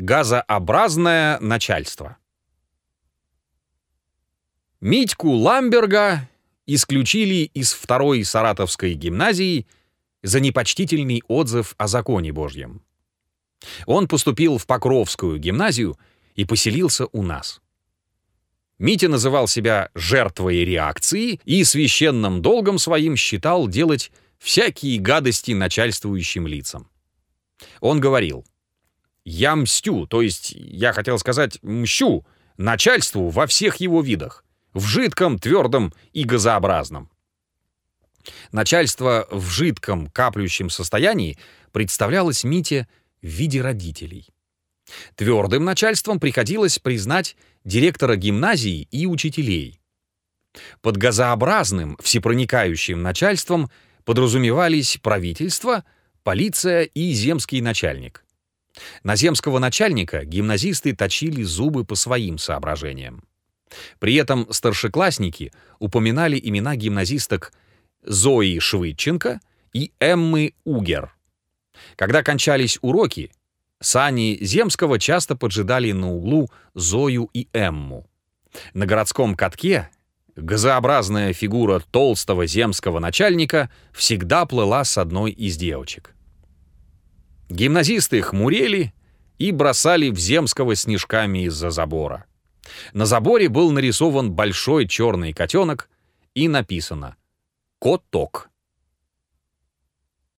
Газообразное начальство. Митьку Ламберга исключили из второй Саратовской гимназии за непочтительный отзыв о законе Божьем. Он поступил в Покровскую гимназию и поселился у нас. Митя называл себя жертвой реакции и священным долгом своим считал делать всякие гадости начальствующим лицам. Он говорил, «Я мстю, то есть, я хотел сказать, мщу начальству во всех его видах, в жидком, твердом и газообразном». Начальство в жидком, каплющем состоянии представлялось Мите в виде родителей. Твердым начальством приходилось признать директора гимназии и учителей. Под газообразным, всепроникающим начальством подразумевались правительство, полиция и земский начальник. На земского начальника гимназисты точили зубы по своим соображениям. При этом старшеклассники упоминали имена гимназисток Зои Швыдченко и Эммы Угер. Когда кончались уроки, сани Земского часто поджидали на углу Зою и Эмму. На городском катке газообразная фигура толстого земского начальника всегда плыла с одной из девочек. Гимназисты хмурели и бросали в земского снежками из-за забора. На заборе был нарисован большой черный котенок и написано «Коток».